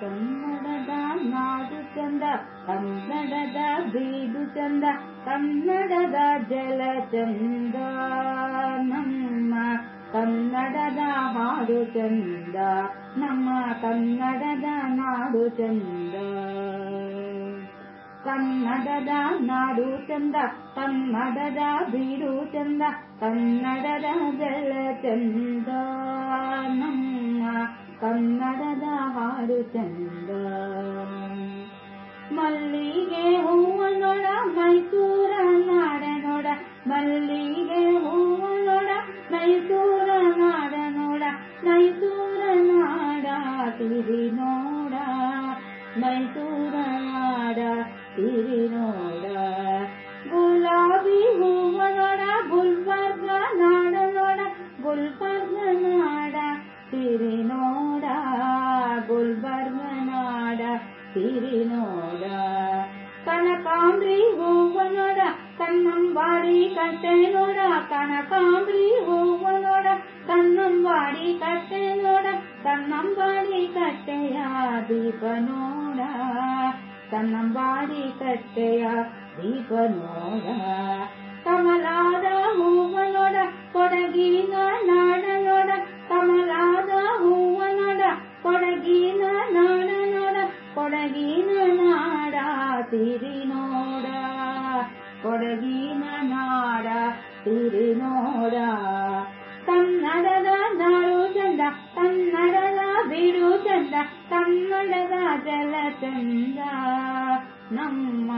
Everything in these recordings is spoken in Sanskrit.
ಕನ್ನಡದ ನಾಡು ಚಂದ ಕನ್ನಡದ ಬೀಡು ಚಂದ ಕನ್ನಡದ ಜಲ ಚಂದ ನಮ್ಮ ಕನ್ನಡದ ಹಾಡು ಚಂದ ನಮ್ಮ ಕನ್ನಡದ ನಾಡು ಚಂದ ಕನ್ನಡದ ನಾಡು ಚಂದ ಕನ್ನಡದ ಬೀಡು ಚಂದ ಕನ್ನಡದ ಜಲ ಚಂದ ಚಂದ ಮಲ್ಲಿಗೆ ಹೂವ ನೋಡ ಮೈಸೂರ ನಾಡ ನೋಡ ಮಲ್ಲಿಗೆ ಹೂವ ನೋಡ ಮೈಸೂರ ನಾಡ ನೋಡ ಮೈಸೂರ ನಾಡ ತಿರಿ ನೋಡ. ಮೈಸೂರ ನಾಡ ತಿರಿ ನೋಡ. ತಿರಿ ನೋಡ ಕನಕಾಂಬ್ರಿ ಹೂವ ನೋಡ ಕನ್ನಂಬಾಡಿ ಕಟ್ಟೆ ನೋಡ ಕನಕಾಂಬ್ರಿ ಹೂವ ನೋಡ ಕನ್ನಂಬಾಡಿ ಕಟ್ಟೆ ನೋಡ ಕನ್ನಂಬಾಡಿ ಕಟ್ಟೆಯ ದೀಪ ನೋಡ ಕನ್ನಂಬಾಡಿ ಕಟ್ಟೆಯ ದೀಪ ನೋಡ ಕಮಲಾದ ಹೂವ ನೋಡ ಕೊಡಗಿನ ನಾಡ ತಿರಿ ನೋಡ ಕೊಡಗಿನ ನಾಡ ತಿರಿ ನೋಡ ಕನ್ನಡದ ನಾಡು ಚಂದ, ಕನ್ನಡದ ಬಿಡು ಚಂದ, ಕನ್ನಡದ ಜಲ ಚಂದ. ನಮ್ಮ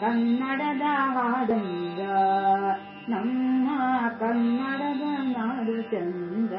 ಕನ್ನಡದ ಹಾಡಂದ ನಮ್ಮ ಕನ್ನಡದ ನಾಡು ಚಂದ.